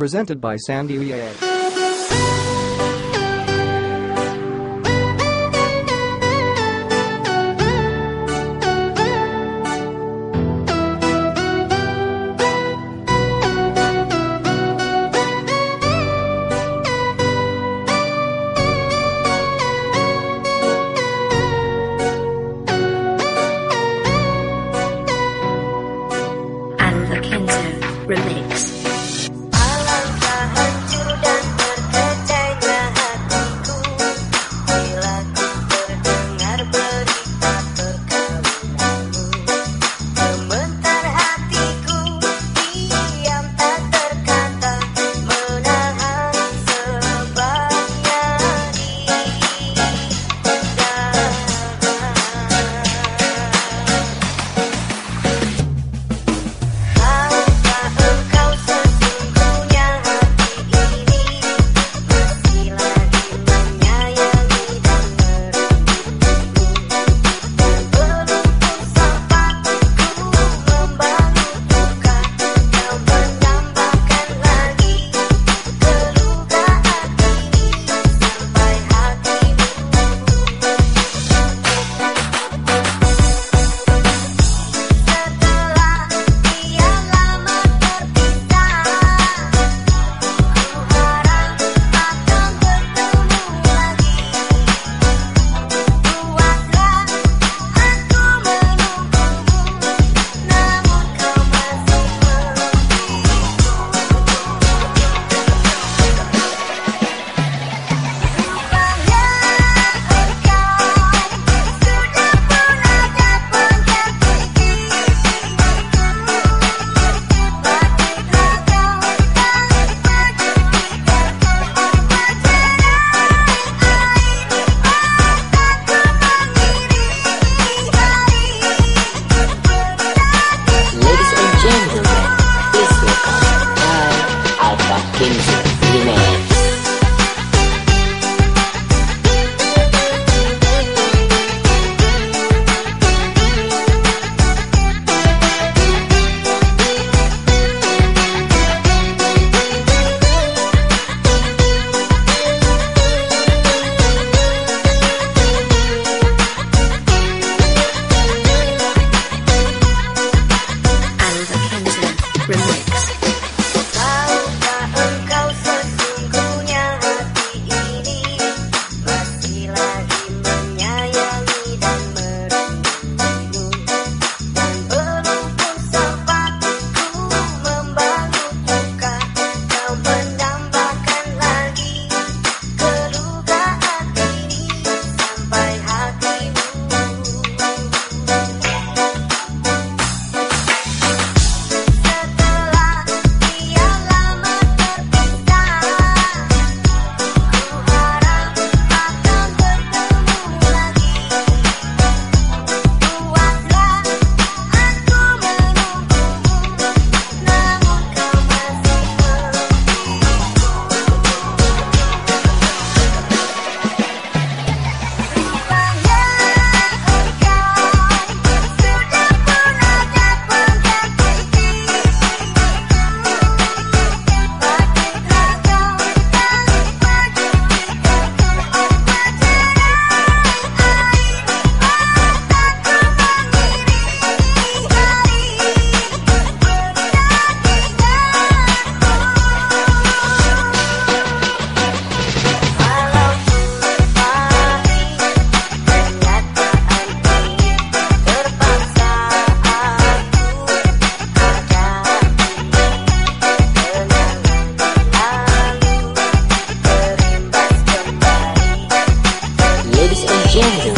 Presented by Sandy Uye. relax. change